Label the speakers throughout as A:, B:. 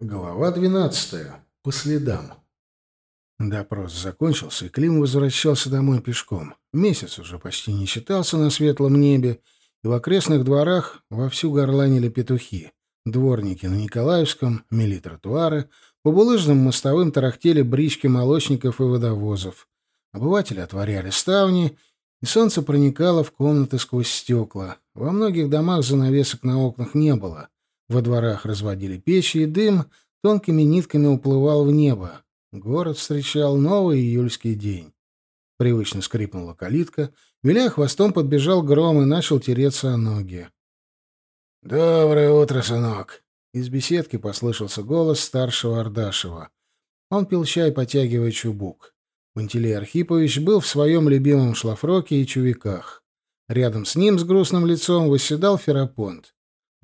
A: Глава двенадцатая. По следам. Допрос закончился, и Клим возвращался домой пешком. Месяц уже почти не считался на светлом небе, и в окрестных дворах вовсю горланили петухи. Дворники на Николаевском, мели тротуары, по булыжным мостовым тарахтели брички молочников и водовозов. Обыватели отворяли ставни, и солнце проникало в комнаты сквозь стекла. Во многих домах занавесок на окнах не было — во дворах разводили печи, и дым тонкими нитками уплывал в небо. Город встречал новый июльский день. Привычно скрипнула калитка. Виляя хвостом, подбежал гром и начал тереться о ноги. «Доброе утро, сынок!» Из беседки послышался голос старшего Ардашева. Он пил чай, потягивая чубук. Пантелей Архипович был в своем любимом шлафроке и чувиках. Рядом с ним с грустным лицом восседал Ферапонт.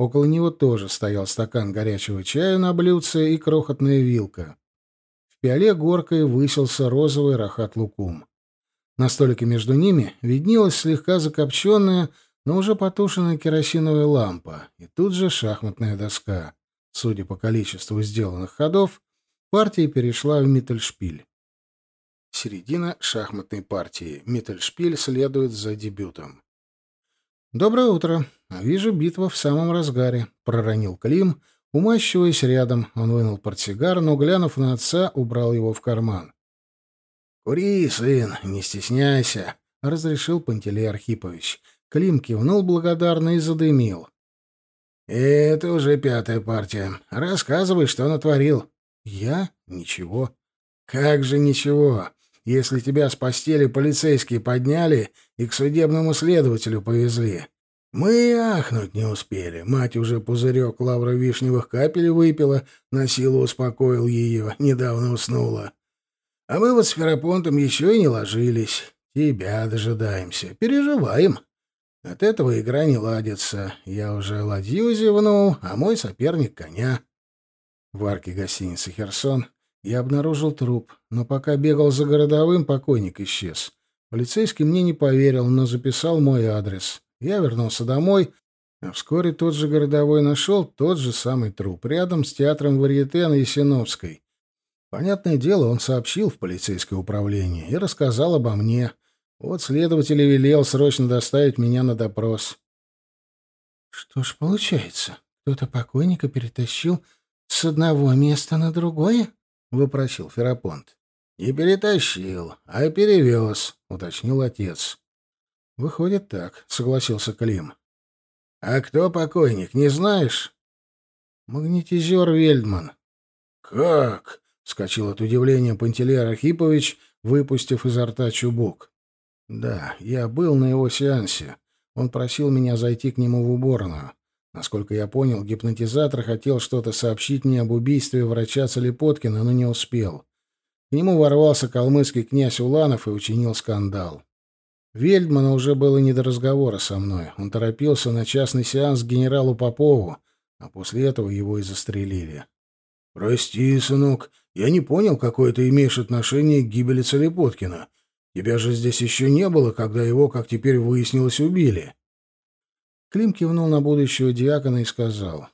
A: Около него тоже стоял стакан горячего чая на блюдце и крохотная вилка. В пиале горкой высился розовый рахат-лукум. На столике между ними виднелась слегка закопченная, но уже потушенная керосиновая лампа, и тут же шахматная доска. Судя по количеству сделанных ходов, партия перешла в Миттельшпиль. Середина шахматной партии. Миттельшпиль следует за дебютом. «Доброе утро. Вижу, битва в самом разгаре», — проронил Клим, умащиваясь рядом. Он вынул портсигар, но, глянув на отца, убрал его в карман. «Кури, сын, не стесняйся», — разрешил Пантелей Архипович. Клим кивнул благодарно и задымил. «Это уже пятая партия. Рассказывай, что натворил». «Я? Ничего». «Как же ничего? Если тебя с постели полицейские подняли и к судебному следователю повезли. Мы ахнуть не успели. Мать уже пузырек лавровишневых капель выпила, на силу успокоил ее, недавно уснула. А мы вот с Ферапонтом еще и не ложились. Тебя дожидаемся. Переживаем. От этого игра не ладится. Я уже ладью зевнул, а мой соперник — коня. В арке гостиницы «Херсон» Я обнаружил труп, но пока бегал за городовым, покойник исчез. Полицейский мне не поверил, но записал мой адрес. Я вернулся домой, а вскоре тот же городовой нашел тот же самый труп рядом с театром Варьете на Ясиновской. Понятное дело, он сообщил в полицейское управление и рассказал обо мне. Вот следователь велел срочно доставить меня на допрос. Что ж получается, кто-то покойника перетащил с одного места на другое? — вопросил Ферапонт. «Не перетащил, а перевез», — уточнил отец. «Выходит так», — согласился Клим. «А кто покойник, не знаешь?» «Магнетизер Вельдман». «Как?» — вскочил от удивления Пантелей Архипович, выпустив изо рта чубук. «Да, я был на его сеансе. Он просил меня зайти к нему в уборную. Насколько я понял, гипнотизатор хотел что-то сообщить мне об убийстве врача Целепоткина, но не успел. К нему ворвался калмыцкий князь Уланов и учинил скандал. Вельдмана уже было не до разговора со мной. Он торопился на частный сеанс к генералу Попову, а после этого его и застрелили. «Прости, сынок, я не понял, какое ты имеешь отношение к гибели Целепоткина. Тебя же здесь еще не было, когда его, как теперь выяснилось, убили». Клим кивнул на будущего диакона и сказал.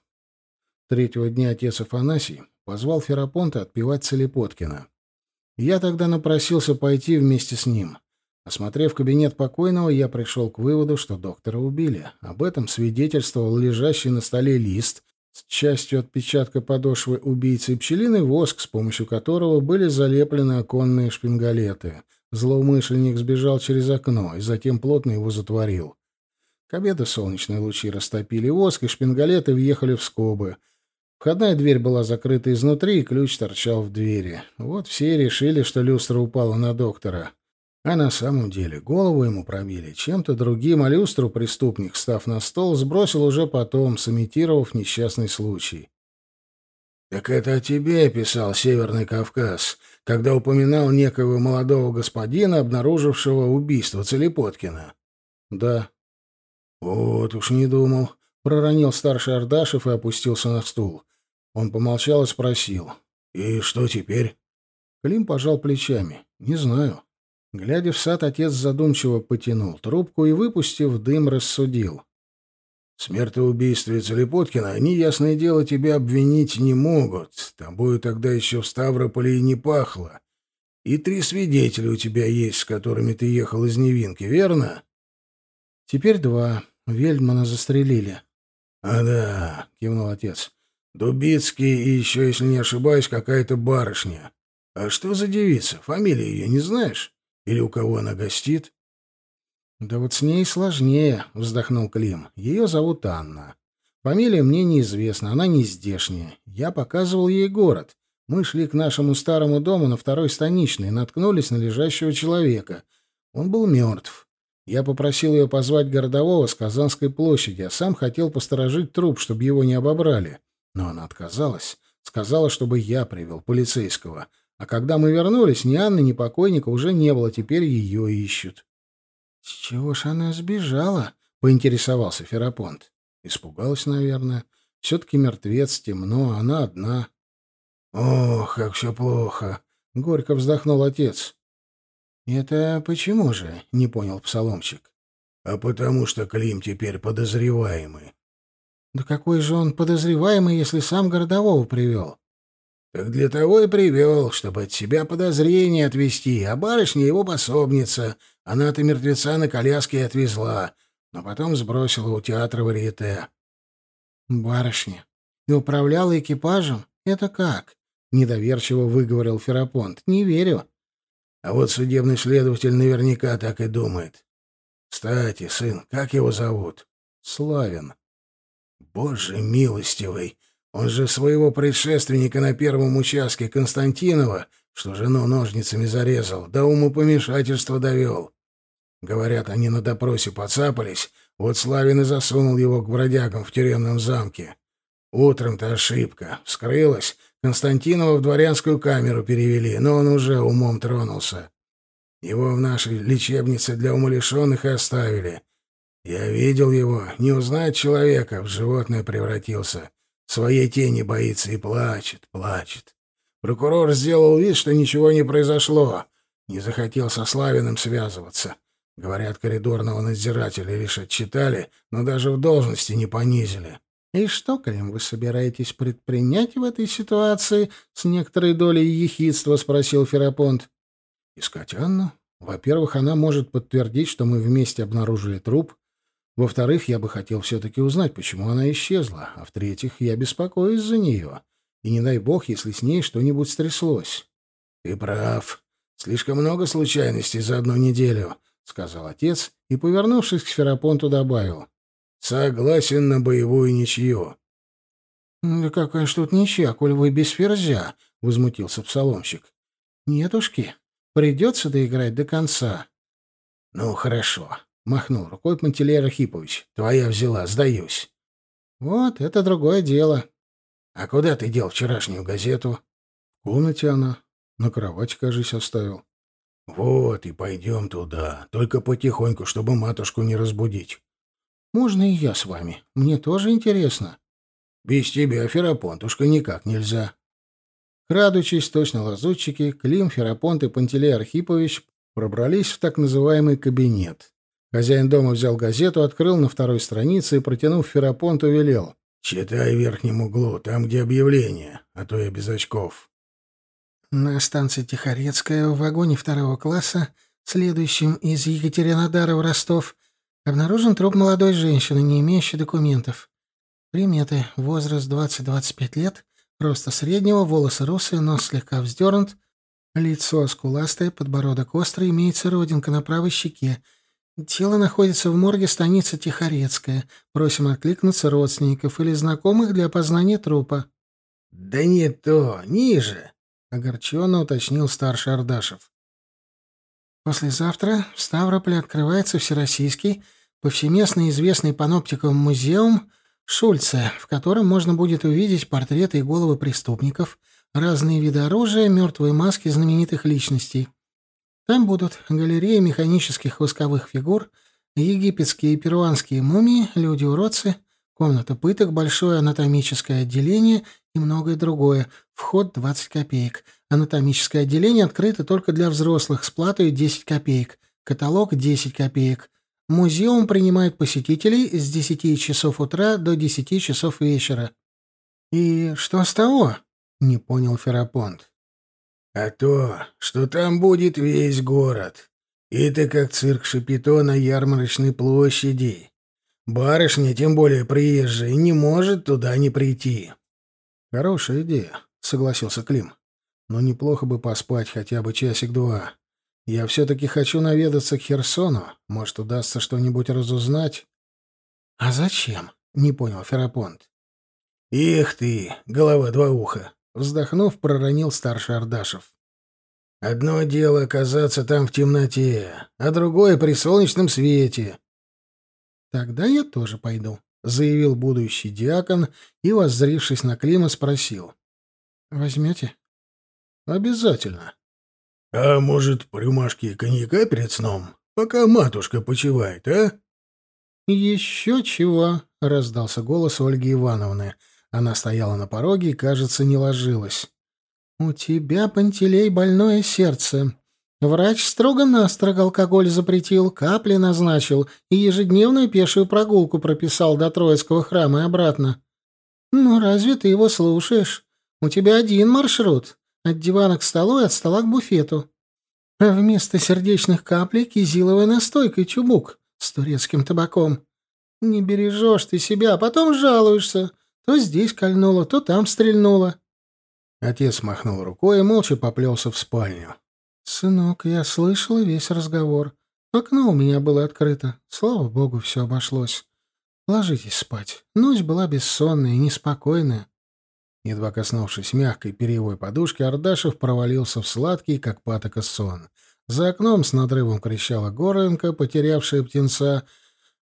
A: Третьего дня отец Афанасий позвал Ферапонта отпевать Целепоткина. Я тогда напросился пойти вместе с ним. Осмотрев кабинет покойного, я пришел к выводу, что доктора убили. Об этом свидетельствовал лежащий на столе лист с частью отпечатка подошвы убийцы и пчелиный воск, с помощью которого были залеплены оконные шпингалеты. Злоумышленник сбежал через окно и затем плотно его затворил. К обеду солнечные лучи растопили воск, и шпингалеты въехали в скобы. Входная дверь была закрыта изнутри, и ключ торчал в двери. Вот все решили, что люстра упала на доктора. А на самом деле голову ему пробили чем-то другим, а люстру преступник, став на стол, сбросил уже потом, сымитировав несчастный случай. «Так это о тебе писал Северный Кавказ, когда упоминал некого молодого господина, обнаружившего убийство Целепоткина?» «Да», «Вот уж не думал», — проронил старший Ардашев и опустился на стул. Он помолчал и спросил. «И что теперь?» Клим пожал плечами. «Не знаю». Глядя в сад, отец задумчиво потянул трубку и, выпустив дым, рассудил. В смертоубийстве Целепоткина они, ясное дело, тебя обвинить не могут. Тобою тогда еще в Ставрополе и не пахло. И три свидетеля у тебя есть, с которыми ты ехал из Невинки, верно?
B: Теперь два. Вельдмана застрелили.
A: — А да, — кивнул отец. — Дубицкий и еще, если не ошибаюсь, какая-то барышня. А что за девица? Фамилию ее не знаешь? Или у кого она гостит?
B: «Да вот с ней сложнее», — вздохнул Клим. «Ее зовут Анна. Фамилия мне неизвестна, она не здешняя. Я показывал ей город. Мы шли к нашему старому дому на второй станичной, наткнулись на лежащего человека. Он был мертв. Я попросил ее позвать городового с Казанской площади, а сам хотел посторожить труп, чтобы его не обобрали. Но она отказалась. Сказала, чтобы я привел полицейского. А когда мы вернулись, ни Анны, ни покойника уже не было, теперь ее ищут.
A: «С чего ж она сбежала?» — поинтересовался Ферапонт. Испугалась, наверное. Все-таки мертвец, темно, она одна. «Ох, как все плохо!» — горько вздохнул отец.
B: «Это почему же?» — не понял псаломщик.
A: «А потому что Клим теперь подозреваемый».
B: «Да какой же он подозреваемый, если сам городового привел?»
A: «Так для того и привел, чтобы от себя подозрения отвести, а барышня его пособница, она-то мертвеца на коляске отвезла, но потом сбросила у театра варьете.
B: «Барышня. И управляла экипажем? Это как?» — недоверчиво выговорил Ферапонт. «Не верю».
A: А вот судебный следователь наверняка так и думает. «Кстати, сын, как его зовут?» «Славин». «Боже милостивый! Он же своего предшественника на первом участке Константинова, что жену ножницами зарезал, до умопомешательства довел. Говорят, они на допросе поцапались, вот Славин и засунул его к бродягам в тюремном замке. Утром-то ошибка. Вскрылась. Константинова в дворянскую камеру перевели, но он уже умом тронулся. Его в нашей лечебнице для умалишенных и оставили. Я видел его. Не узнать человека, в животное превратился. Своей тени боится и плачет, плачет. Прокурор сделал вид, что ничего не произошло. Не захотел со Славиным связываться. Говорят, коридорного надзирателя лишь отчитали, но даже в должности не понизили.
B: «И что, Клим, вы собираетесь предпринять в этой ситуации?» — с некоторой долей ехидства спросил Ферапонт.
A: «Искать Анну? Во-первых, она может подтвердить, что мы вместе обнаружили труп. Во-вторых, я бы хотел все-таки узнать, почему она исчезла. А в-третьих, я беспокоюсь за нее. И не дай бог, если с ней что-нибудь стряслось». «Ты прав. Слишком много случайностей за одну неделю. — сказал отец и, повернувшись к Сферапонту, добавил. — Согласен на боевую ничью.
B: — Да какая ж тут ничья, коль вы без ферзя, — возмутился псаломщик. — Нетушки, придется доиграть до конца.
A: — Ну, хорошо, — махнул рукой Пантелей Архипович. — Твоя взяла, сдаюсь.
B: — Вот, это другое дело.
A: — А куда ты дел вчерашнюю газету?
B: — В комнате она. На кровати, кажись, оставил.
A: «Вот и пойдем туда, только потихоньку, чтобы матушку не разбудить».
B: «Можно и я с вами? Мне тоже интересно».
A: «Без тебя, Ферапонтушка, никак нельзя».
B: Крадучись точно лазутчики, Клим, Ферапонт и Пантелей Архипович пробрались в так называемый кабинет. Хозяин дома взял газету, открыл на второй странице и, протянув Ферапонту, велел.
A: «Читай в верхнем углу, там, где объявление, а то я без очков».
C: На станции Тихорецкая в вагоне второго класса, следующем из Екатеринодара в Ростов, обнаружен труп молодой женщины, не имеющей документов. Приметы. Возраст 20-25 лет, роста среднего, волосы русые, нос слегка вздернут, лицо скуластое, подбородок острый, имеется родинка на правой щеке. Тело находится в морге станицы Тихорецкая. Просим откликнуться родственников или знакомых для опознания трупа.
A: — Да не то, ниже, —
C: огорченно уточнил старший Ардашев. Послезавтра в Ставрополе открывается Всероссийский, повсеместно известный паноптиком музеум Шульце, в котором можно будет увидеть портреты и головы преступников, разные виды оружия, мертвые маски знаменитых личностей. Там будут галереи механических восковых фигур, египетские и перуанские мумии, люди-уродцы, комната пыток, большое анатомическое отделение и многое другое. Вход 20 копеек. Анатомическое отделение открыто только для взрослых с платой 10 копеек. Каталог 10 копеек. Музеум принимает посетителей с 10 часов утра до 10 часов вечера. И что с того? Не понял Ферапонт.
B: А то, что там будет весь город. Это как цирк Шапито на ярмарочной площади. Барышня, тем более приезжая, не может туда не прийти.
A: Хорошая идея, согласился Клим. Но неплохо бы поспать хотя бы часик-два. Я все-таки хочу наведаться к Херсону. Может, удастся что-нибудь разузнать?
C: — А зачем? — не понял Ферапонт.
B: — Эх ты, голова два уха!
A: — вздохнув, проронил старший Ардашев.
B: — Одно дело оказаться там в темноте, а другое — при солнечном свете.
C: — Тогда я тоже пойду, — заявил будущий диакон и, воззрившись на Клима, спросил. — Возьмете?
A: — Обязательно.
B: «А может, по рюмашке коньяка перед сном, пока матушка почивает, а?»
C: «Еще чего!» — раздался голос Ольги Ивановны. Она стояла на пороге и, кажется, не ложилась. «У тебя, Пантелей, больное сердце. Врач строго-настрого алкоголь запретил, капли назначил и ежедневную пешую прогулку прописал до Троицкого храма и обратно. Ну, разве ты его слушаешь? У тебя один маршрут. От дивана к столу и от стола к буфету. Вместо сердечных каплей кизиловая настойка и чубук с турецким табаком. Не бережешь ты себя, а потом жалуешься. То здесь кольнуло, то там стрельнуло.
A: Отец махнул рукой и молча поплелся в спальню.
C: «Сынок, я слышала весь разговор. Окно у меня было открыто. Слава богу, все обошлось. Ложитесь спать. Ночь была бессонная и неспокойная.
A: Едва коснувшись мягкой перьевой подушки, Ардашев провалился в сладкий, как патока, сон. За окном с надрывом кричала горлинка, потерявшая птенца,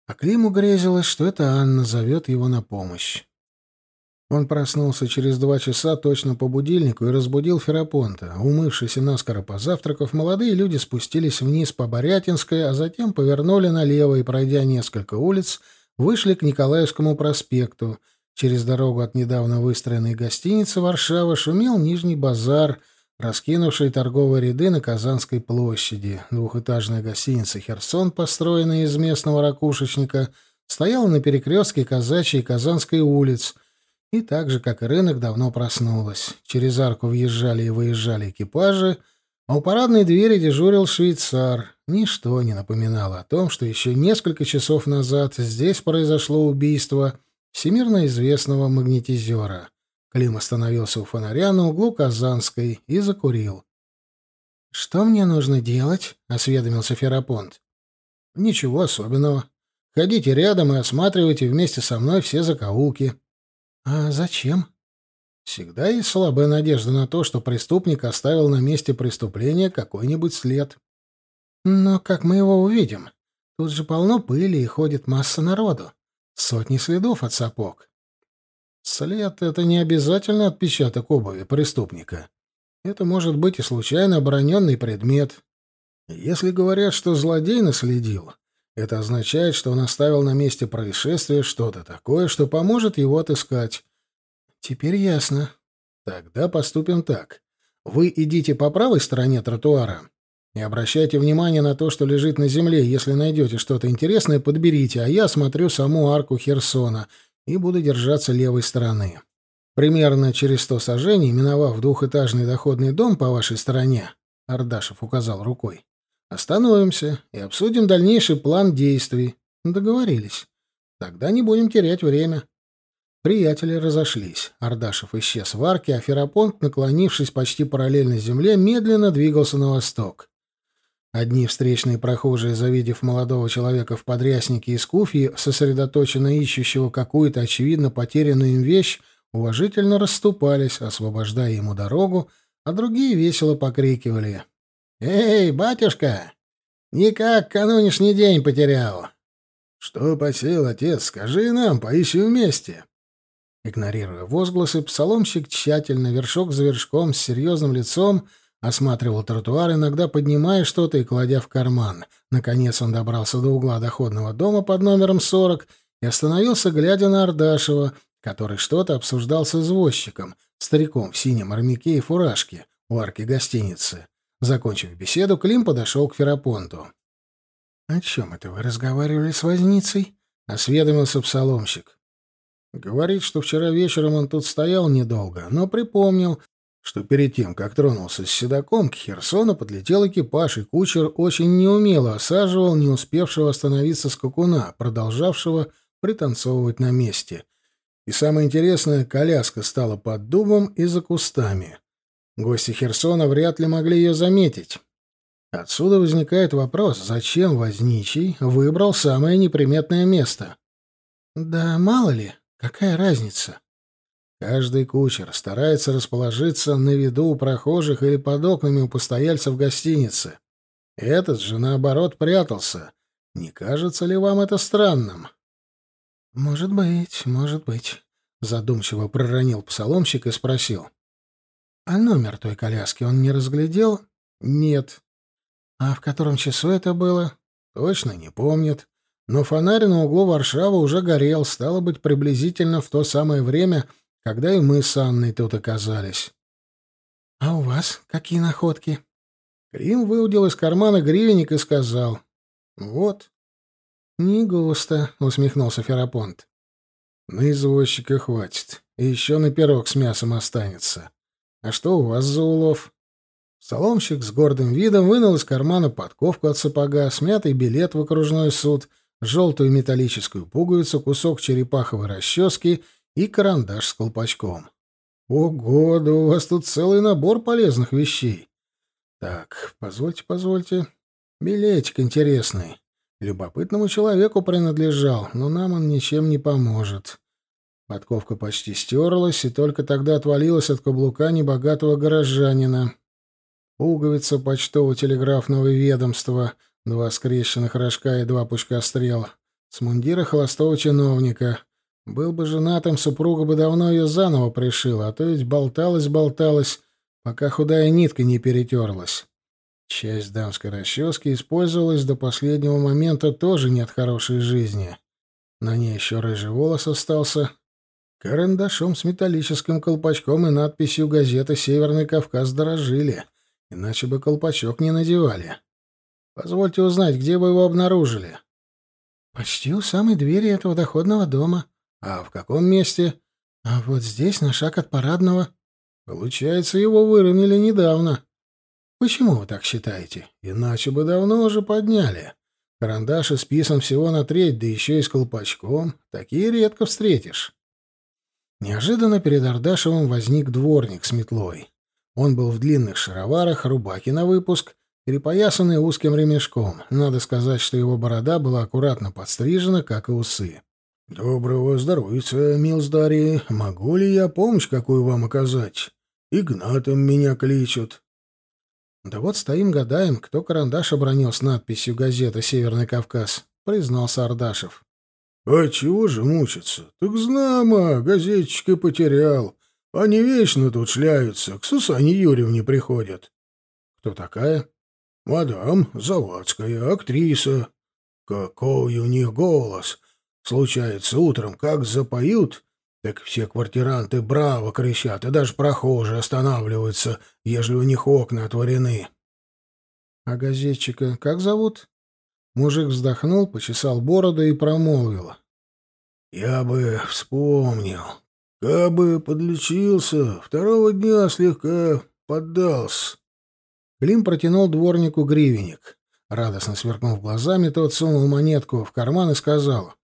A: а Климу грезилось, что это Анна зовет его на помощь. Он проснулся через два часа точно по будильнику и разбудил Ферапонта. Умывшись и наскоро позавтракав, молодые люди спустились вниз по Борятинской, а затем повернули налево и, пройдя несколько улиц, вышли к Николаевскому проспекту — Через дорогу от недавно выстроенной гостиницы Варшава шумел Нижний базар, раскинувший торговые ряды на Казанской площади. Двухэтажная гостиница «Херсон», построенная из местного ракушечника, стояла на перекрестке Казачьей и Казанской улиц, и так же, как и рынок, давно проснулась. Через арку въезжали и выезжали экипажи, а у парадной двери дежурил швейцар. Ничто не напоминало о том, что еще несколько часов назад здесь произошло убийство — всемирно известного магнетизера. Клим остановился у фонаря на углу Казанской и закурил.
C: «Что мне нужно делать?» — осведомился Ферапонт.
A: «Ничего особенного. Ходите рядом и осматривайте вместе со мной все закоулки».
C: «А зачем?»
A: «Всегда есть слабая надежда на то, что преступник оставил на месте преступления какой-нибудь след».
C: «Но как мы его увидим? Тут же полно пыли и ходит масса народу. Сотни следов от сапог.
A: След — это не обязательно отпечаток обуви преступника. Это может быть и случайно обороненный предмет. Если говорят, что злодей наследил, это означает, что он оставил на месте происшествия что-то такое, что поможет его отыскать.
C: Теперь ясно.
A: Тогда поступим так. Вы идите по правой стороне тротуара, и обращайте внимание на то, что лежит на земле. Если найдете что-то интересное, подберите, а я смотрю саму арку Херсона и буду держаться левой стороны. Примерно через сто сажений, миновав двухэтажный доходный дом по вашей стороне, Ардашев указал рукой, остановимся и обсудим дальнейший план действий. Договорились. Тогда не будем терять время. Приятели разошлись. Ардашев исчез в арке, а Ферапонт, наклонившись почти параллельно земле, медленно двигался на восток. Одни встречные прохожие, завидев молодого человека в подряснике из куфьи, сосредоточенно ищущего какую-то, очевидно, потерянную им вещь, уважительно расступались, освобождая ему дорогу, а другие весело покрикивали. «Эй, батюшка! Никак канунешний день потерял!» «Что посел, отец? Скажи нам, поищем вместе!» Игнорируя возгласы, псаломщик тщательно, вершок за вершком, с серьезным лицом, Осматривал тротуар, иногда поднимая что-то и кладя в карман. Наконец он добрался до угла доходного дома под номером 40 и остановился, глядя на Ардашева, который что-то обсуждал с извозчиком, стариком в синем армяке и фуражке у арки гостиницы. Закончив беседу, Клим подошел к Ферапонту.
B: — О чем это вы разговаривали с возницей? — осведомился псаломщик. Говорит, что вчера вечером он тут стоял недолго, но припомнил, что перед тем, как тронулся с седаком, к Херсону подлетел экипаж, и кучер очень неумело осаживал не успевшего остановиться скакуна, продолжавшего пританцовывать на месте. И самое интересное, коляска стала под дубом и за кустами. Гости Херсона вряд ли могли ее заметить. Отсюда возникает вопрос, зачем Возничий выбрал самое неприметное место? Да мало ли, какая разница? Каждый кучер старается расположиться на виду у прохожих или под окнами у постояльцев гостиницы. Этот же, наоборот, прятался. Не кажется ли вам это странным? — Может быть, может быть, — задумчиво проронил псаломщик и спросил. — А номер той коляски он не разглядел? — Нет. — А в котором часу это было? — Точно не помнит. Но фонарь на углу Варшавы уже горел, стало быть, приблизительно в то самое время, когда и мы с Анной тут оказались. — А у вас какие находки? Крим выудил из кармана гривенник и сказал. — Вот. — Не густо, — усмехнулся Ферапонт. — На извозчика хватит. И еще на пирог с мясом останется. А что у вас за улов? Соломщик с гордым видом вынул из кармана подковку от сапога, смятый билет в окружной суд, желтую металлическую пуговицу, кусок черепаховой расчески и карандаш с колпачком. Ого, да у вас тут целый набор полезных вещей. Так, позвольте, позвольте. Билетик интересный. Любопытному человеку принадлежал, но нам он ничем не поможет. Подковка почти стерлась, и только тогда отвалилась от каблука небогатого горожанина. Пуговица почтово-телеграфного ведомства, два скрещенных рожка и два пучка стрел. С мундира холостого чиновника — был бы женатым, супруга бы давно ее заново пришила, а то ведь болталась-болталась, пока худая нитка не перетерлась. Часть дамской расчески использовалась до последнего момента тоже не от хорошей жизни. На ней еще рыжий волос остался. Карандашом с металлическим колпачком и надписью газеты «Северный Кавказ» дорожили, иначе бы колпачок не надевали. Позвольте узнать, где вы его обнаружили? — Почти у самой двери этого доходного дома, а в каком месте? А вот здесь, на шаг от парадного. Получается, его выронили недавно. Почему вы так считаете? Иначе бы давно уже подняли. Карандаш исписан всего на треть, да еще и с колпачком. Такие редко встретишь. Неожиданно перед Ардашевым возник дворник с метлой. Он был в длинных шароварах, рубаке на выпуск, перепоясанный узким ремешком. Надо сказать, что его борода была аккуратно подстрижена, как и усы. «Доброго здоровья, милздари. Могу ли я помощь какую вам оказать? Игнатом меня кличут». «Да вот стоим гадаем, кто карандаш обронил с надписью «Газета Северный Кавказ», — признался Ардашев. «А чего же мучиться? Так знамо, газетчика потерял. Они вечно тут шляются, к Сусане Юрьевне приходят». «Кто такая?» «Мадам Завадская, актриса. Какой у них голос! Случается, утром как запоют, так все квартиранты браво кричат, и даже прохожие останавливаются, ежели у них окна отворены. — А газетчика как зовут? Мужик вздохнул, почесал бороду и промолвил. — Я бы вспомнил. Кабы подлечился, второго дня слегка поддался. Клим протянул дворнику гривенник. Радостно сверкнув глазами, тот сунул монетку в карман и сказал.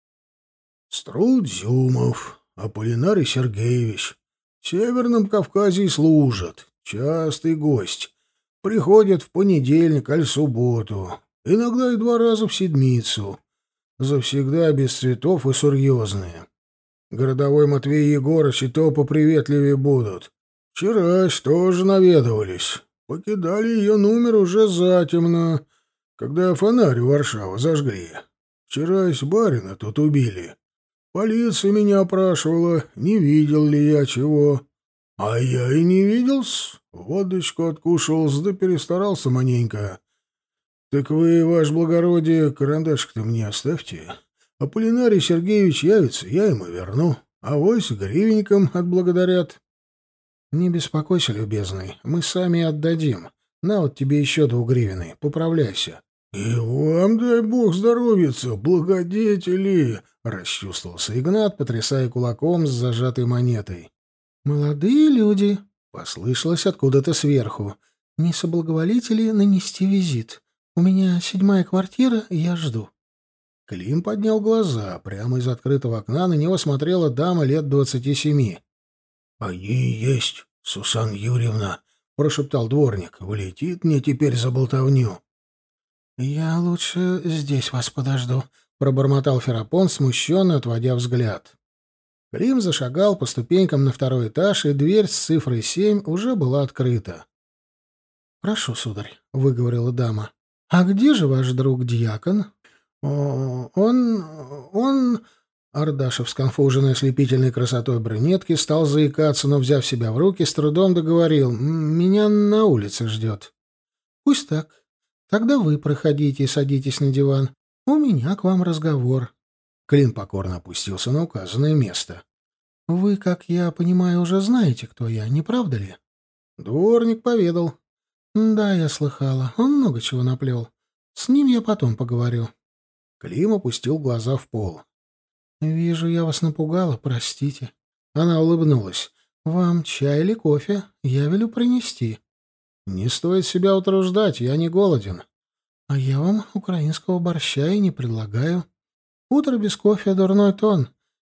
B: Струдзюмов, Аполлинарий Сергеевич. В Северном Кавказе служат. Частый гость. Приходят в понедельник аль субботу. Иногда и два раза в седмицу. Завсегда без цветов и серьезные. Городовой Матвей Егорыч и то поприветливее будут. Вчерась тоже наведывались. Покидали ее номер уже затемно, когда фонарь Варшава зажгли. Вчерась барина тут убили. Полиция меня опрашивала, не видел ли я чего. А я и не видел-с. Водочку откушал, да перестарался маненько. Так вы, ваше благородие, карандашик-то мне оставьте. А Полинарий Сергеевич явится, я ему верну. А вось гривеньком отблагодарят. Не беспокойся, любезный, мы сами отдадим. На вот тебе еще двугривенный, поправляйся.
A: «И вам дай бог здоровьица, благодетели!» — расчувствовался Игнат, потрясая кулаком с зажатой монетой.
C: «Молодые люди!» — послышалось откуда-то сверху. «Не соблаговолите ли нанести визит? У меня седьмая квартира, я жду».
A: Клим поднял глаза. Прямо из открытого окна на него смотрела дама лет двадцати семи. «Они есть, Сусанна Юрьевна», — прошептал дворник. «Влетит мне теперь за болтовню».
C: «Я лучше здесь вас подожду», — пробормотал Ферапон, смущенно отводя взгляд.
A: Клим зашагал по ступенькам на второй этаж, и дверь с цифрой семь уже была открыта.
C: «Прошу, сударь», — выговорила дама. «А где же ваш друг-дьякон?»
A: «Он... он...» Ардашев, сконфуженный ослепительной красотой брюнетки, стал заикаться, но, взяв себя в руки, с трудом договорил. «Меня на улице ждет».
C: «Пусть так. Тогда вы проходите и садитесь на диван. У меня к вам разговор».
A: Клин покорно опустился на указанное место.
C: «Вы, как я понимаю, уже знаете, кто я, не правда ли?»
A: Дворник поведал.
C: «Да, я слыхала. Он много чего наплел. С ним я потом поговорю».
A: Клим опустил глаза в пол.
C: «Вижу, я вас напугала, простите». Она улыбнулась. «Вам чай или кофе? Я велю принести».
A: «Не стоит себя утруждать, я не голоден».
C: «А я вам украинского борща и не предлагаю. Утро без кофе — дурной тон.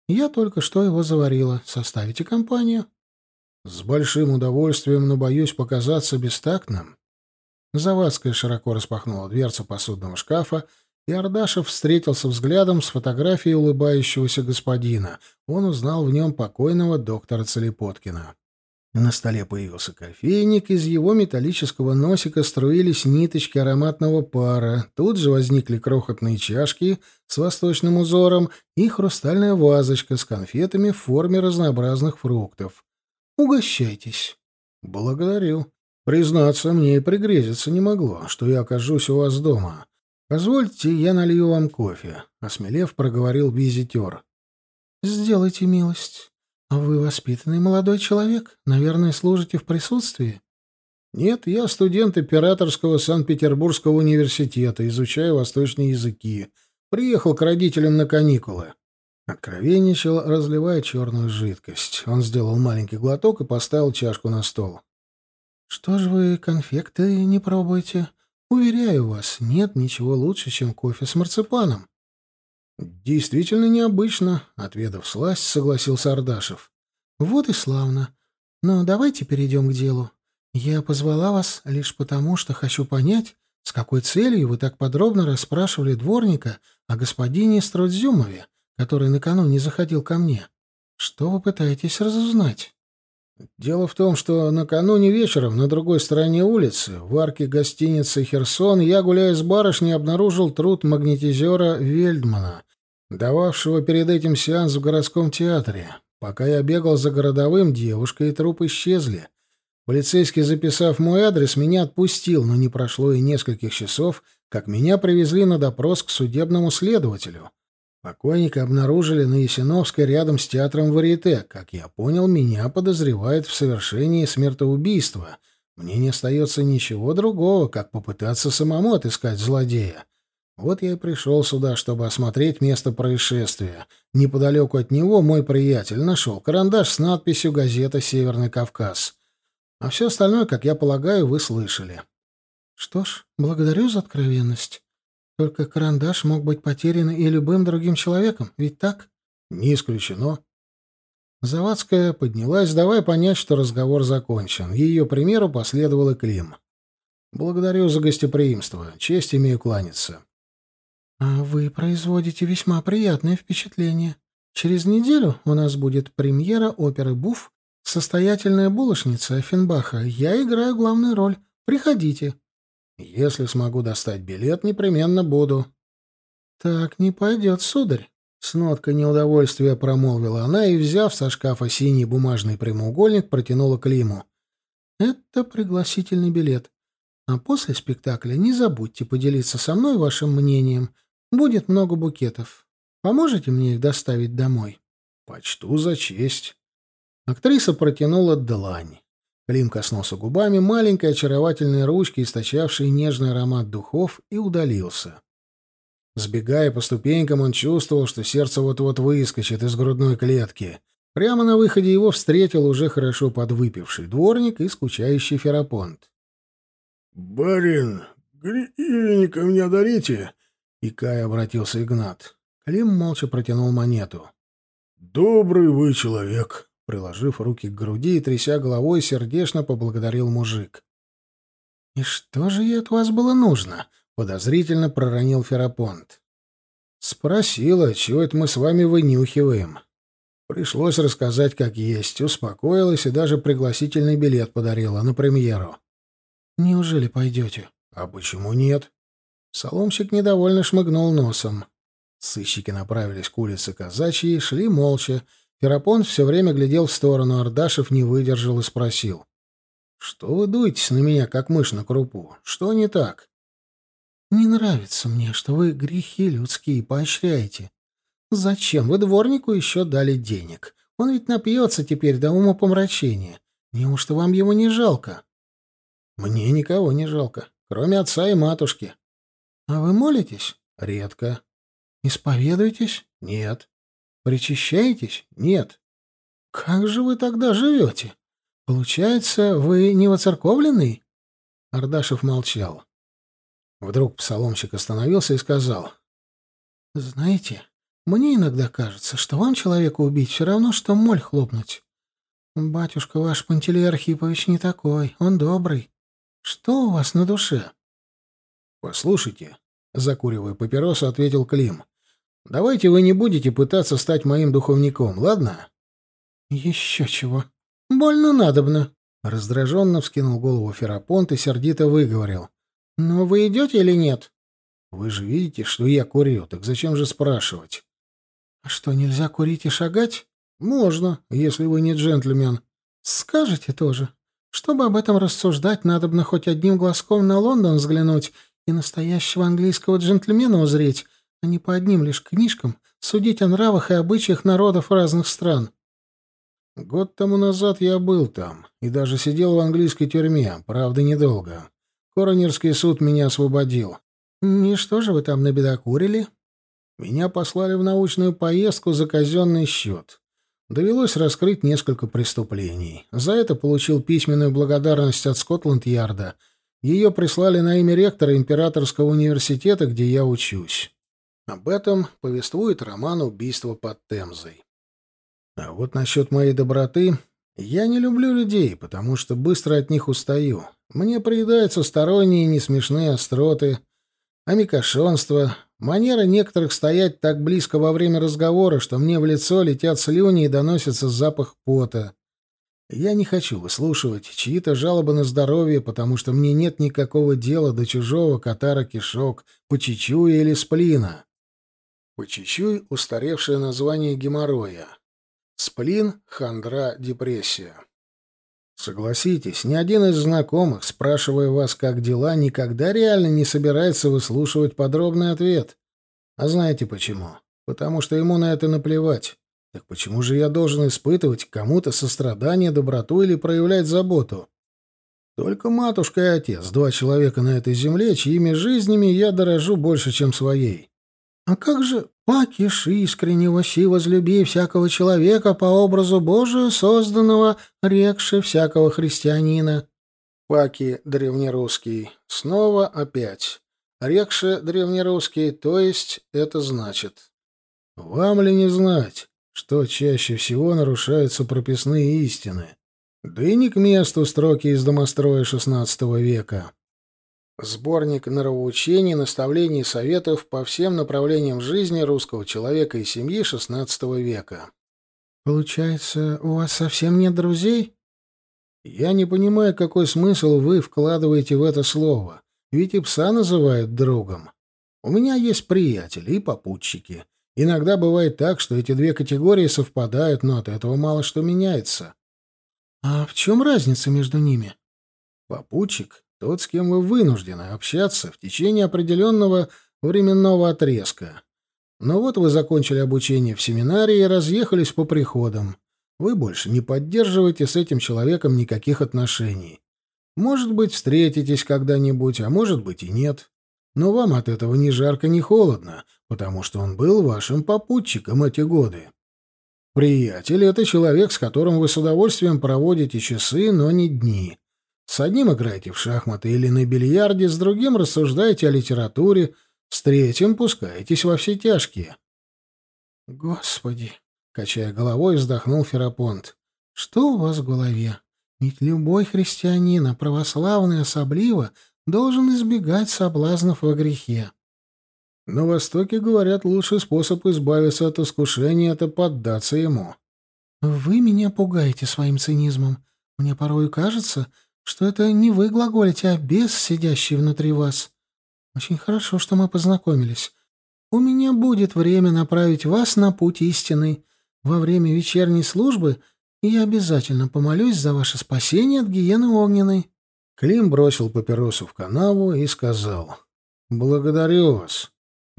C: Я только что его заварила. Составите компанию?»
A: «С большим удовольствием, но боюсь показаться бестактным». Завадская широко распахнула дверцу посудного шкафа и Ардашев встретился взглядом с фотографией улыбающегося господина. Он узнал в нем покойного доктора Целепоткина. На столе появился кофейник, из его металлического носика струились ниточки ароматного пара, тут же возникли крохотные чашки с восточным узором и хрустальная вазочка с конфетами в форме разнообразных фруктов. «Угощайтесь». «Благодарю. Признаться, мне и пригрезиться не могло, что я окажусь у вас дома. «Позвольте, я налью вам кофе», — осмелев, проговорил визитер.
C: «Сделайте милость. А вы воспитанный молодой человек. Наверное, служите в присутствии?»
A: «Нет, я студент Императорского Санкт-Петербургского университета, изучаю восточные языки. Приехал к родителям на каникулы». Откровенничал, разливая черную жидкость. Он сделал маленький глоток и поставил чашку на стол.
C: «Что ж вы конфекты не пробуете? Уверяю вас, нет ничего лучше, чем кофе с марципаном.
A: Действительно необычно, отведав сласть, согласился Ардашев.
C: Вот и славно. Но давайте перейдем к делу. Я позвала вас лишь потому, что хочу понять, с какой целью вы так подробно расспрашивали дворника о господине Струдзюмове, который накануне заходил ко мне. Что вы пытаетесь разузнать?
A: Дело в том, что накануне вечером на другой стороне улицы, в арке гостиницы «Херсон», я, гуляя с барышней, обнаружил труд магнетизера Вельдмана, дававшего перед этим сеанс в городском театре. Пока я бегал за городовым, девушка и труп исчезли. Полицейский, записав мой адрес, меня отпустил, но не прошло и нескольких часов, как меня привезли на допрос к судебному следователю. Покойника обнаружили на Ясиновской рядом с театром Варьете. Как я понял, меня подозревают в совершении смертоубийства. Мне не остается ничего другого, как попытаться самому отыскать злодея. Вот я и пришел сюда, чтобы осмотреть место происшествия. Неподалеку от него мой приятель нашел карандаш с надписью «Газета Северный Кавказ». А все остальное, как я полагаю, вы слышали.
C: Что ж, благодарю за откровенность. Только карандаш мог быть потерян и любым другим человеком, ведь так?
A: Не исключено. Завадская поднялась, давая понять, что разговор закончен. Ее примеру последовал и Клим. «Благодарю за гостеприимство. Честь имею кланяться».
C: «А вы производите весьма приятное впечатление. Через неделю у нас будет премьера оперы «Буф» «Состоятельная булочница» Оффенбаха. Я играю главную роль. Приходите».
A: Если смогу достать билет, непременно буду.
C: Так не пойдет, сударь.
A: С ноткой неудовольствия промолвила она и, взяв со шкафа синий бумажный прямоугольник, протянула Климу.
C: «Это пригласительный билет. А после спектакля не забудьте поделиться со мной вашим мнением. Будет много букетов. Поможете мне их доставить домой?»
A: «Почту за честь». Актриса протянула длань. Клим коснулся губами маленькой очаровательной ручки, источавшей нежный аромат духов, и удалился. Сбегая по ступенькам, он чувствовал, что сердце вот-вот выскочит из грудной клетки. Прямо на выходе его встретил уже хорошо подвыпивший дворник и скучающий ферапонт.
B: «Барин, гривенника мне дарите?» — икая обратился Игнат.
A: Клим молча протянул монету.
B: «Добрый вы человек»,
A: Приложив руки к груди и тряся головой, сердечно поблагодарил мужик. «И что же ей от вас было нужно?» — подозрительно проронил Ферапонт. «Спросила, чего это мы с вами вынюхиваем?» Пришлось рассказать, как есть, успокоилась и даже пригласительный билет подарила на премьеру. «Неужели пойдете?» «А почему нет?» Соломщик недовольно шмыгнул носом. Сыщики направились к улице Казачьей шли молча, Ферапонт все время глядел в сторону, Ардашев не выдержал и спросил. «Что вы дуетесь на меня, как мышь на крупу? Что не так?» «Не нравится мне, что вы грехи людские поощряете. Зачем вы дворнику еще дали денег? Он ведь напьется теперь до ума помрачения. Неужто вам его не жалко?» «Мне никого не жалко, кроме отца и матушки». «А вы молитесь?» «Редко». «Исповедуетесь?» «Нет». Причащаетесь? Нет. Как же вы тогда живете? Получается, вы не воцерковленный? Ардашев молчал. Вдруг псаломщик остановился и сказал. «Знаете, мне иногда кажется, что вам человека убить все равно, что моль хлопнуть. Батюшка ваш Пантелей Архипович не такой, он добрый. Что у вас на душе?» «Послушайте», — закуривая папиросу, ответил Клим. Давайте вы не будете пытаться стать моим духовником, ладно? Еще чего. Больно надобно. Раздраженно вскинул голову Ферапонт и сердито выговорил. «Но вы идете или нет?» «Вы же видите, что я курю, так зачем же спрашивать?» «А что, нельзя курить и шагать?» «Можно, если вы не джентльмен». «Скажете тоже. Чтобы об этом рассуждать, надобно хоть одним глазком на Лондон взглянуть и настоящего английского джентльмена узреть, а не по одним лишь книжкам судить о нравах и обычаях народов разных стран. Год тому назад я был там и даже сидел в английской тюрьме, правда, недолго. Коронерский суд меня освободил. И что же вы там набедокурили? Меня послали в научную поездку за казенный счет. Довелось раскрыть несколько преступлений. За это получил письменную благодарность от Скотланд-Ярда. Ее прислали на имя ректора Императорского университета, где я учусь. Об этом повествует роман «Убийство под Темзой». А вот насчет моей доброты... Я не люблю людей, потому что быстро от них устаю. Мне приедаются сторонние несмешные остроты, амикошонство, манера некоторых стоять так близко во время разговора, что мне в лицо летят слюни и доносится запах пота. Я не хочу выслушивать чьи-то жалобы на здоровье, потому что мне нет никакого дела до чужого катара-кишок, почечуя или сплина. Почечуй — устаревшее название геморроя. Сплин — хандра, депрессия. Согласитесь, ни один из знакомых, спрашивая вас, как дела, никогда реально не собирается выслушивать подробный ответ. А знаете почему? Потому что ему на это наплевать. Так почему же я должен испытывать кому-то сострадание, доброту или проявлять заботу? Только матушка и отец, два человека на этой земле, чьими жизнями я дорожу больше, чем своей. А как же «Покиши искренне воси возлюби всякого человека по образу Божию, созданного, рекши всякого христианина». Паки древнерусский. Снова опять. Рекши древнерусский, то есть это значит. Вам ли не знать, что чаще всего нарушаются прописные истины? Да и не к месту строки из домостроя XVI века. Сборник нравоучений, наставлений и советов по всем направлениям жизни русского человека и семьи XVI века. Получается, у вас совсем нет друзей? Я не понимаю, какой смысл вы вкладываете в это слово. Ведь и пса называют другом. У меня есть приятели и попутчики. Иногда бывает так, что эти две категории совпадают, но от этого мало что меняется. А в чем разница между ними? Попутчик тот, с кем вы вынуждены общаться в течение определенного временного отрезка. Но вот вы закончили обучение в семинарии и разъехались по приходам. Вы больше не поддерживаете с этим человеком никаких отношений. Может быть, встретитесь когда-нибудь, а может быть и нет. Но вам от этого ни жарко, ни холодно, потому что он был вашим попутчиком эти годы. Приятель — это человек, с которым вы с удовольствием проводите часы, но не дни. С одним играете в шахматы или на бильярде, с другим рассуждаете о литературе, с третьим пускаетесь во все тяжкие.
C: Господи, качая головой, вздохнул Ферапонт. Что у вас в голове? Ведь любой христианин, а православный особливо, должен избегать соблазнов во грехе.
A: На Востоке, говорят, лучший способ избавиться от искушения — это поддаться ему.
C: Вы меня пугаете своим цинизмом. Мне порой кажется, что это не вы глаголите, а бес, сидящий внутри вас. Очень хорошо, что мы познакомились. У меня будет время направить вас на путь истины. Во время вечерней службы я обязательно помолюсь за ваше спасение от гиены огненной».
A: Клим бросил папиросу в канаву и сказал «Благодарю вас».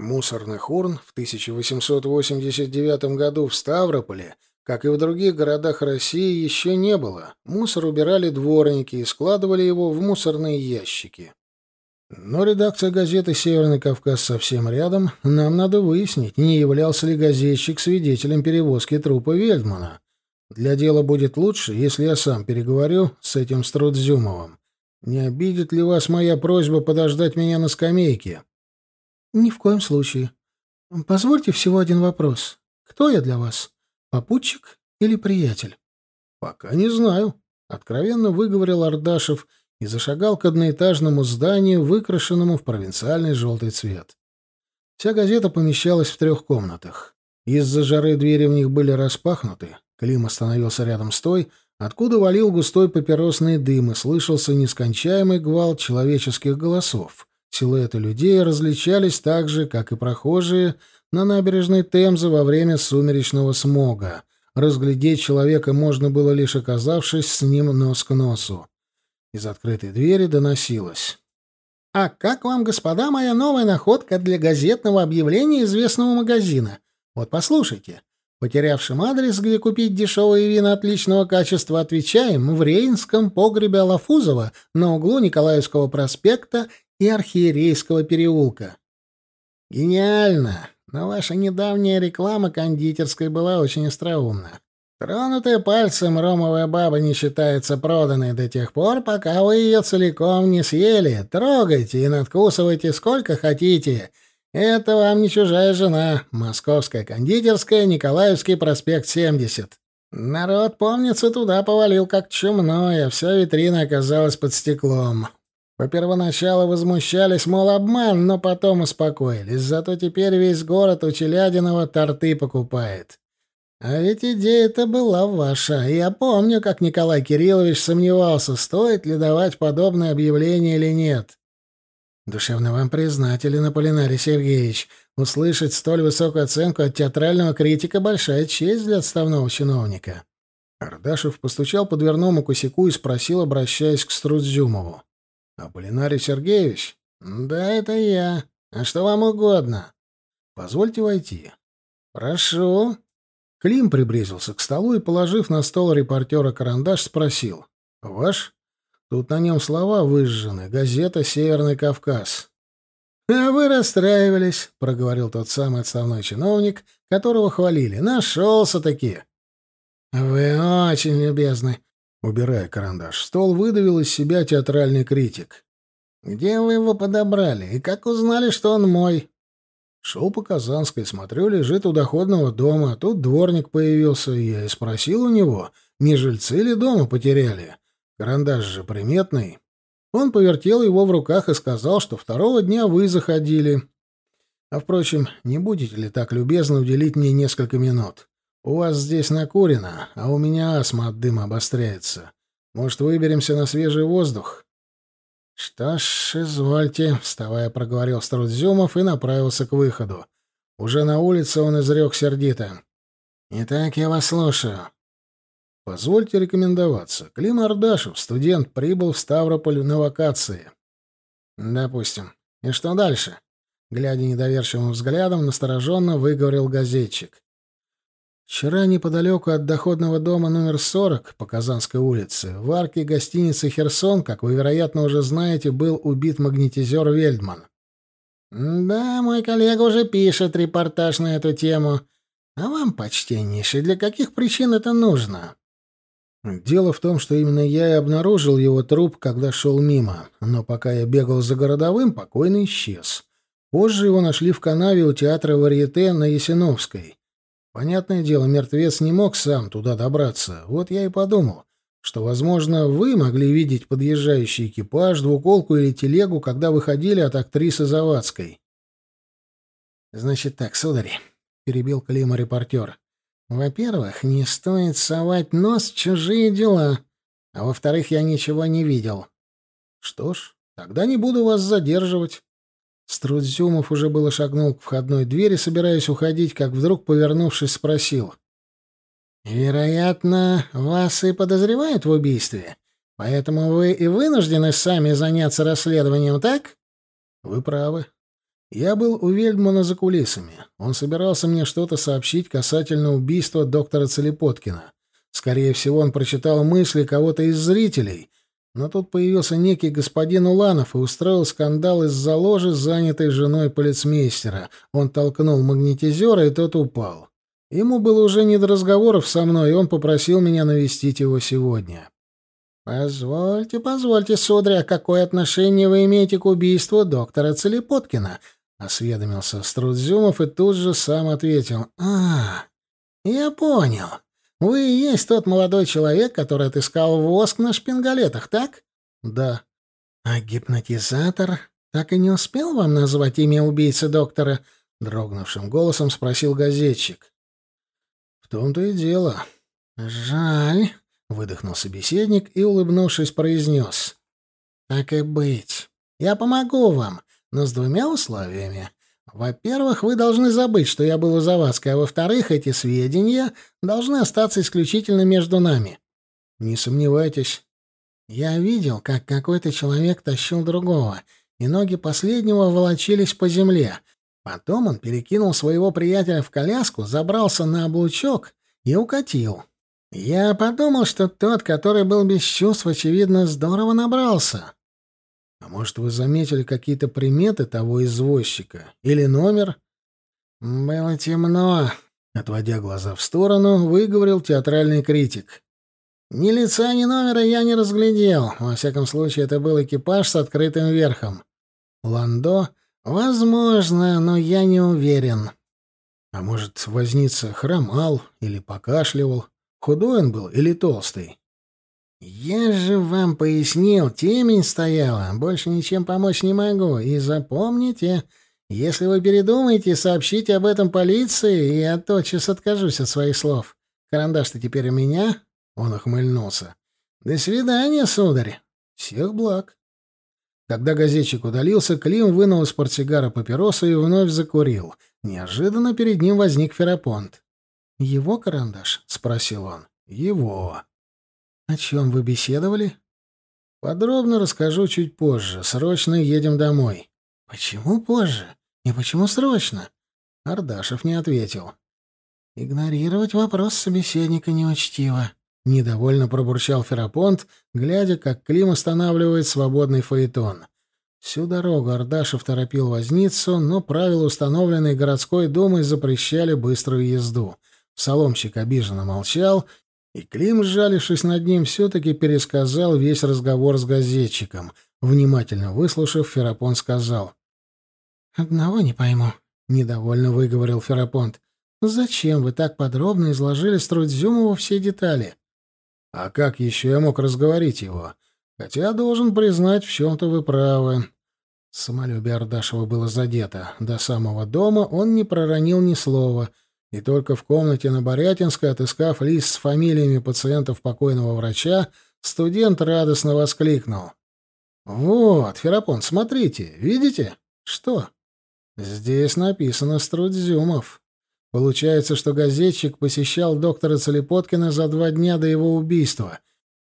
A: Мусорных урн в 1889 году в Ставрополе — как и в других городах России, еще не было. Мусор убирали дворники и складывали его в мусорные ящики. Но редакция газеты «Северный Кавказ» совсем рядом. Нам надо выяснить, не являлся ли газетчик свидетелем перевозки трупа Вельдмана. Для дела будет лучше, если я сам переговорю с этим Струдзюмовым. Не обидит ли вас моя просьба подождать меня на скамейке?
C: — Ни в коем случае. Позвольте всего один вопрос. Кто я для вас? Попутчик или приятель?
A: Пока не знаю, откровенно выговорил Ардашев и зашагал к одноэтажному зданию, выкрашенному в провинциальный желтый цвет. Вся газета помещалась в трех комнатах. Из-за жары двери в них были распахнуты. Клим остановился рядом с той, откуда валил густой папиросный дым, и слышался нескончаемый гвалт человеческих голосов. Силуэты людей различались так же, как и прохожие, на набережной Темзы во время сумеречного смога. Разглядеть человека можно было лишь оказавшись с ним нос к носу. Из открытой двери доносилось.
C: «А как вам, господа, моя новая находка для газетного объявления известного магазина? Вот послушайте. Потерявшим адрес, где купить дешевые вина отличного качества, отвечаем в Рейнском погребе Алафузова на углу Николаевского проспекта и Архиерейского переулка». «Гениально! Но ваша недавняя реклама кондитерской была очень остроумна. Тронутая пальцем ромовая баба не считается проданной до тех пор, пока вы ее целиком не съели. Трогайте и надкусывайте сколько хотите. Это вам не чужая жена. Московская кондитерская, Николаевский проспект 70. Народ, помнится, туда повалил как чумной, а вся витрина оказалась под стеклом. По первоначалу возмущались, мол, обман, но потом успокоились. Зато теперь весь город у Челядинова торты покупает. А ведь идея-то была ваша. Я помню, как Николай Кириллович сомневался, стоит ли давать подобное объявление или нет. Душевно вам признателен, Аполлинарий Сергеевич. Услышать столь высокую оценку от театрального критика — большая честь для отставного чиновника.
A: Ардашев постучал по дверному косяку и спросил, обращаясь к Струдзюмову. «Аполлинарий Сергеевич?»
C: «Да, это я. А что вам угодно?»
A: «Позвольте войти».
C: «Прошу».
A: Клим приблизился к столу и, положив на стол репортера карандаш, спросил. «Ваш?» Тут на нем слова выжжены. Газета «Северный Кавказ».
C: «А вы расстраивались», — проговорил тот самый отставной чиновник, которого хвалили. «Нашелся-таки». «Вы очень любезны»,
A: Убирая карандаш в стол, выдавил из себя театральный критик.
C: «Где вы его подобрали? И как узнали, что он мой?»
A: Шел по Казанской, смотрю, лежит у доходного дома. Тут дворник появился, и я и спросил у него, не жильцы ли дома потеряли. Карандаш же приметный. Он повертел его в руках и сказал, что второго дня вы заходили. А, впрочем, не будете ли так любезно уделить мне несколько минут? У вас здесь накурено, а у меня астма от дыма обостряется. Может, выберемся на свежий воздух?»
C: «Что ж, извольте», — вставая, проговорил Струдзюмов и направился к выходу. Уже на улице он изрек сердито. «Итак, я вас слушаю».
A: «Позвольте рекомендоваться. Клим Ардашев, студент, прибыл в Ставрополь на вакации».
C: «Допустим. И что дальше?» Глядя недоверчивым взглядом, настороженно выговорил газетчик.
A: Вчера неподалеку от доходного дома номер 40 по Казанской улице в арке гостиницы «Херсон», как вы, вероятно, уже знаете, был убит магнетизер Вельдман.
C: «Да, мой коллега уже пишет репортаж на эту тему. А вам, почтеннейший, для каких причин это нужно?»
A: Дело в том, что именно я и обнаружил его труп, когда шел мимо. Но пока я бегал за городовым, покойный исчез. Позже его нашли в канаве у театра Варьете на Ясиновской. Понятное дело, мертвец не мог сам туда добраться. Вот я и подумал, что, возможно, вы могли видеть подъезжающий экипаж, двуколку или телегу, когда выходили от актрисы Завадской.
C: «Значит так, сударь», — перебил Клима репортер. «Во-первых, не стоит совать нос в чужие дела, а во-вторых, я ничего не видел».
A: «Что ж, тогда не буду вас задерживать». Струдзюмов уже было шагнул к входной двери, собираясь уходить, как вдруг, повернувшись, спросил.
C: «Вероятно, вас и подозревают в убийстве, поэтому вы и вынуждены сами заняться расследованием, так?»
A: «Вы правы. Я был у Вельдмана за кулисами. Он собирался мне что-то сообщить касательно убийства доктора Целепоткина. Скорее всего, он прочитал мысли кого-то из зрителей, но тут появился некий господин Уланов и устроил скандал из-за ложи, занятой женой полицмейстера. Он толкнул магнетизера, и тот упал. Ему было уже не до разговоров со мной, и он попросил меня навестить его сегодня.
C: «Позвольте, позвольте, сударь, а какое отношение вы имеете к убийству доктора Целепоткина?» — осведомился Струдзюмов и тут же сам ответил. «А, я понял. Вы и есть тот молодой человек, который отыскал воск на шпингалетах, так?
A: Да.
C: А гипнотизатор так и не успел вам назвать имя убийцы доктора? Дрогнувшим голосом спросил газетчик.
A: В том-то и дело.
C: Жаль, выдохнул собеседник и, улыбнувшись, произнес. Так и быть. Я помогу вам, но с двумя условиями. Во-первых, вы должны забыть, что я был у Завадской, а во-вторых, эти сведения должны остаться исключительно между нами.
A: Не сомневайтесь.
C: Я видел, как какой-то человек тащил другого, и ноги последнего волочились по земле. Потом он перекинул своего приятеля в коляску, забрался на облучок и укатил. Я подумал, что тот, который был без чувств, очевидно, здорово набрался.
A: А может, вы заметили какие-то приметы того извозчика? Или номер?
C: Было темно. Отводя глаза в сторону, выговорил театральный критик. Ни лица, ни номера я не разглядел. Во всяком случае, это был экипаж с открытым верхом. Ландо? Возможно, но я не уверен.
A: А может, возница хромал или покашливал? Худой он был или толстый?
C: «Я же вам пояснил, темень стояла, больше ничем помочь не могу. И запомните, если вы передумаете, сообщите об этом полиции, и я тотчас откажусь от своих слов. Карандаш-то теперь у меня?» Он охмыльнулся. «До свидания, сударь. Всех благ».
A: Когда газетчик удалился, Клим вынул из портсигара папиросу и вновь закурил. Неожиданно перед ним возник Ферапонт.
C: «Его карандаш?» — спросил он.
A: «Его».
C: «О чем вы беседовали?»
A: «Подробно расскажу чуть позже. Срочно едем домой».
C: «Почему позже? И почему срочно?»
A: Ардашев не ответил.
C: «Игнорировать вопрос собеседника неучтиво», —
A: недовольно пробурчал Ферапонт, глядя, как Клим останавливает свободный фаэтон. Всю дорогу Ардашев торопил возницу, но правила, установленные городской думой, запрещали быструю езду. Соломщик обиженно молчал и Клим, сжалившись над ним, все-таки пересказал весь разговор с газетчиком. Внимательно выслушав, Ферапон сказал.
C: «Одного не пойму», — недовольно выговорил Ферапонт. «Зачем вы так подробно изложили Струдзюмову все детали?»
A: «А как еще я мог разговорить его? Хотя, должен признать, в чем-то вы правы». Самолюбие Ардашева было задето. До самого дома он не проронил ни слова — и только в комнате на Борятинской, отыскав лист с фамилиями пациентов покойного врача, студент радостно воскликнул. «Вот, Ферапон, смотрите, видите? Что?» «Здесь написано Струдзюмов. Получается, что газетчик посещал доктора Целепоткина за два дня до его убийства».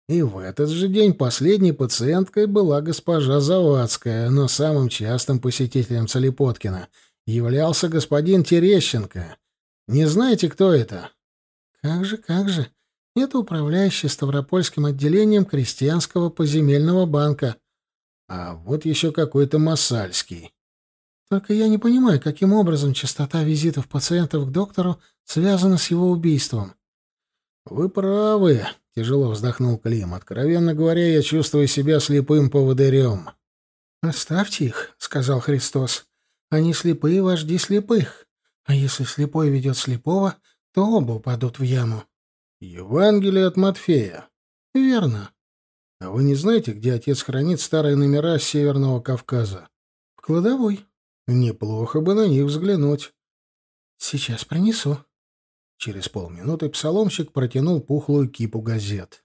A: И в этот же день последней пациенткой была госпожа Завадская, но самым частым посетителем Целепоткина являлся господин Терещенко, не знаете, кто это?
C: Как же, как же. Это управляющий Ставропольским отделением крестьянского поземельного банка.
A: А вот еще какой-то Масальский.
C: Только я не понимаю, каким образом частота визитов пациентов к доктору связана с его убийством.
A: Вы правы, тяжело вздохнул Клим. Откровенно говоря, я чувствую себя слепым поводырем.
C: Оставьте их, сказал Христос. Они слепые вожди слепых. А если слепой ведет слепого, то оба упадут в яму.
A: Евангелие от Матфея.
C: Верно.
A: А вы не знаете, где отец хранит старые номера Северного Кавказа?
C: В кладовой.
A: Неплохо бы на них взглянуть.
C: Сейчас принесу.
A: Через полминуты псаломщик протянул пухлую кипу газет.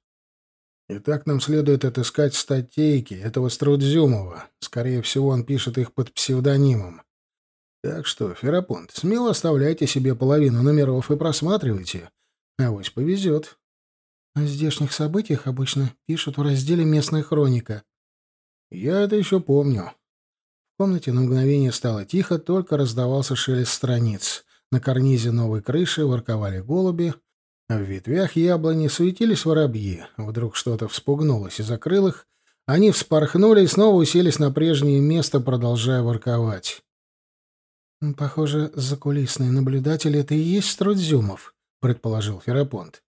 A: Итак, нам следует отыскать статейки этого Струдзюмова. Скорее всего, он пишет их под псевдонимом. Так что, Ферапонт, смело оставляйте себе половину номеров и просматривайте. Авось повезет.
C: О здешних событиях обычно пишут в разделе «Местная хроника».
A: Я это еще помню. В комнате на мгновение стало тихо, только раздавался шелест страниц. На карнизе новой крыши ворковали голуби, а в ветвях яблони суетились воробьи. Вдруг что-то вспугнулось и закрыл их. Они вспорхнули и снова уселись на прежнее место, продолжая ворковать.
C: «Похоже, закулисный наблюдатель — это и есть Струдзюмов», — предположил Ферапонт.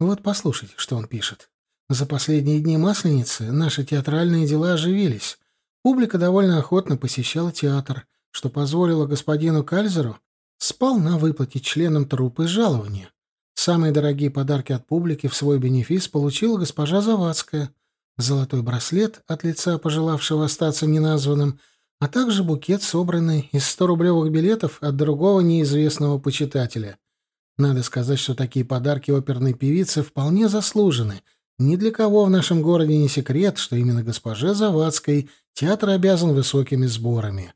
C: Вот послушайте, что он пишет. За последние дни Масленицы наши театральные дела оживились. Публика довольно охотно посещала театр, что позволило господину Кальзеру сполна выплатить членам труппы жалования. Самые дорогие подарки от публики в свой бенефис получила госпожа Завадская. Золотой браслет от лица пожелавшего остаться неназванным, а также букет, собранный из 100-рублевых билетов от другого неизвестного почитателя. Надо сказать, что такие подарки оперной певицы вполне заслужены. Ни для кого в нашем городе не секрет, что именно госпоже Завадской театр обязан высокими сборами.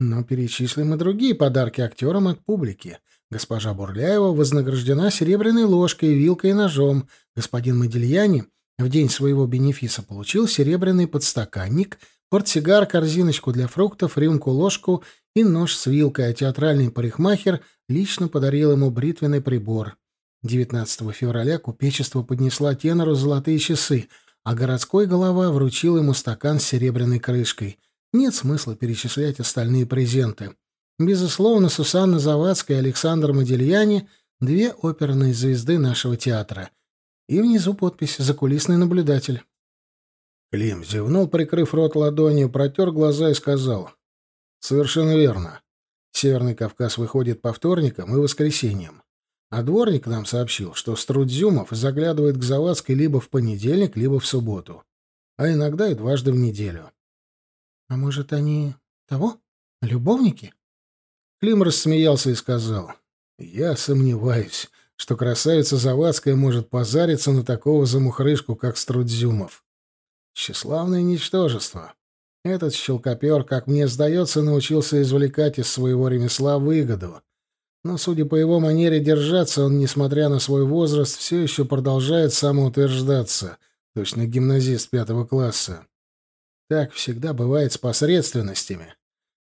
C: Но перечислим и другие подарки актерам от публики. Госпожа Бурляева вознаграждена серебряной ложкой, вилкой и ножом. Господин Модельяни в день своего бенефиса получил серебряный подстаканник, портсигар, корзиночку для фруктов, рюмку-ложку и нож с вилкой, а театральный парикмахер лично подарил ему бритвенный прибор. 19 февраля купечество поднесла тенору золотые часы, а городской голова вручил ему стакан с серебряной крышкой. Нет смысла перечислять остальные презенты. Безусловно, Сусанна Завадская и Александр Модельяни — две оперные звезды нашего театра. И внизу подпись «Закулисный наблюдатель».
A: Клим зевнул, прикрыв рот ладонью, протер глаза и сказал. Совершенно верно. Северный Кавказ выходит по вторникам и воскресеньям. А дворник нам сообщил, что Струдзюмов заглядывает к Завадской либо в понедельник, либо в субботу. А иногда и дважды в неделю.
C: А может, они того? Любовники?
A: Клим рассмеялся и сказал. Я сомневаюсь, что красавица Завадская может позариться на такого замухрышку, как Струдзюмов. Тщеславное ничтожество. Этот щелкопер, как мне сдается, научился извлекать из своего ремесла выгоду. Но, судя по его манере держаться, он, несмотря на свой возраст, все еще продолжает самоутверждаться, точно гимназист пятого класса. Так всегда бывает с посредственностями.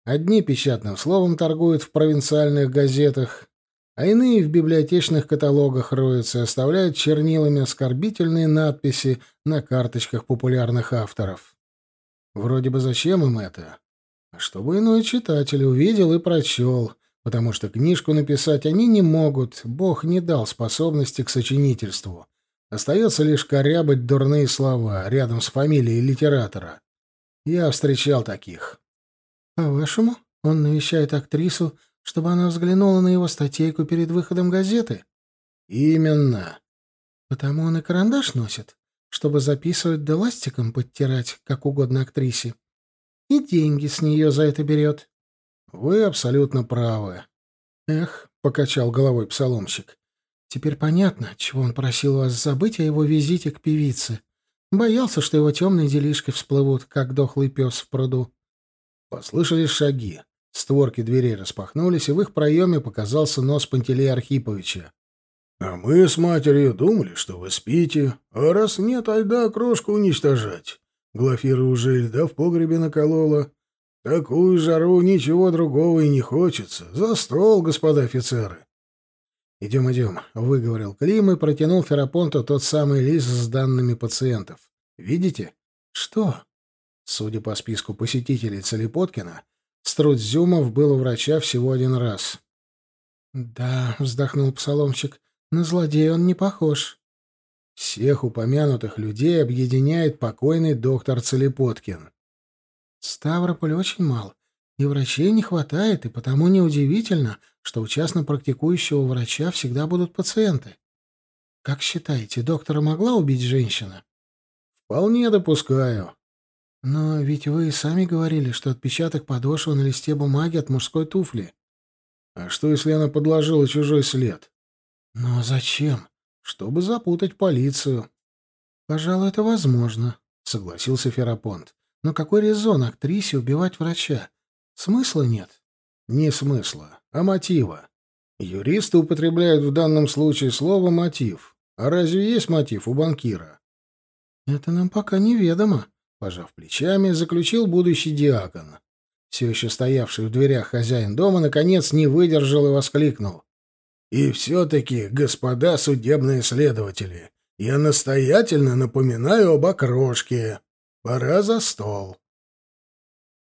A: Одни печатным словом торгуют в провинциальных газетах, а иные в библиотечных каталогах роются оставляют чернилами оскорбительные надписи на карточках популярных авторов. Вроде бы зачем им это? А чтобы иной читатель увидел и прочел, потому что книжку написать они не могут, Бог не дал способности к сочинительству. Остается лишь корябать дурные слова рядом с фамилией литератора. Я встречал таких.
C: По-вашему, он навещает актрису, чтобы она взглянула на его статейку перед выходом газеты?
A: Именно.
C: Потому он и карандаш носит чтобы записывать да ластиком подтирать, как угодно актрисе. И деньги с нее за это берет.
A: — Вы абсолютно правы.
C: — Эх, — покачал головой псаломщик, — теперь понятно, чего он просил вас забыть о его визите к певице. Боялся, что его темные делишки всплывут, как дохлый пес в пруду.
A: Послышались шаги. Створки дверей распахнулись, и в их проеме показался нос Пантелея Архиповича. А мы с матерью думали, что вы спите, а раз нет, айда крошку уничтожать. Глафира уже льда в погребе наколола. Такую жару ничего другого и не хочется. За стол, господа офицеры. «Идем, идем», — выговорил Клим и протянул Ферапонту тот самый лист с данными пациентов. «Видите?» «Что?» Судя по списку посетителей Целепоткина, Струдзюмов был у врача всего один раз.
C: «Да», — вздохнул псаломщик, — «на злодея он не похож».
A: Всех упомянутых людей объединяет покойный доктор Целепоткин.
C: Ставрополь очень мал, и врачей не хватает, и потому неудивительно, что у частно практикующего врача всегда будут пациенты. Как считаете, доктора могла убить женщина?
A: Вполне допускаю.
C: Но ведь вы сами говорили, что отпечаток подошвы на листе бумаги от мужской туфли.
A: А что, если она подложила чужой след?
C: Но зачем?
A: Чтобы запутать полицию.
C: Пожалуй, это возможно, согласился Ферапонт. Но какой резон актрисе убивать врача? Смысла нет.
A: Не смысла, а мотива. Юристы употребляют в данном случае слово «мотив». А разве есть мотив у банкира?
C: Это нам пока неведомо,
A: пожав плечами, заключил будущий диакон. Все еще стоявший в дверях хозяин дома, наконец, не выдержал и воскликнул. «И все-таки, господа судебные следователи, я настоятельно напоминаю об окрошке. Пора за стол».